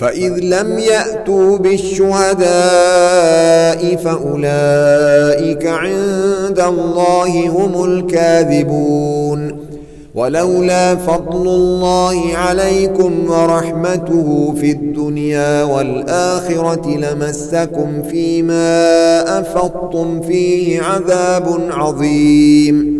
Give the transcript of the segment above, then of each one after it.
فَإِذْ لَمْ يَأْتُوا بِالشُّهَدَاءِ فَأُولَئِكَ عِندَ اللَّهِ هُمُ الْكَاذِبُونَ ولولا فضل الله عليكم ورحمته في الدنيا والآخرة لمسكم فيما أفضتم فيه عذاب عظيم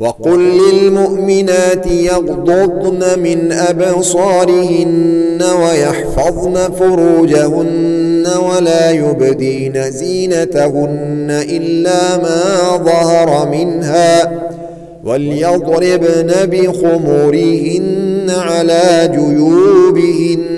وقل للمؤمنات يغضضن من أبصارهن ويحفظن فروجهن ولا يبدين زينتهن إلا ما ظهر منها وليضربن بخمورهن على جيوبهن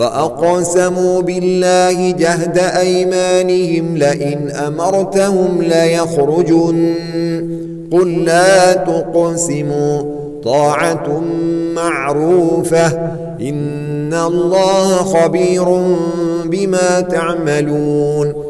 وأقسموا بالله جهد أيمانهم لئن أمرتهم ليخرجن قل لا تقسموا طاعة معروفة إن الله خبير بما تعملون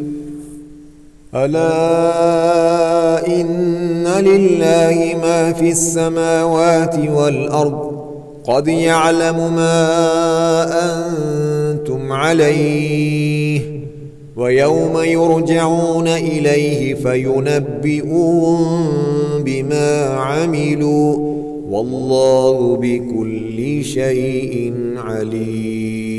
ألا إن لله ما في السماوات والأرض قد يعلم ما أنتم عليه ويوم يرجعون إليه فينبئون بما عملوا والله بكل شيء عليم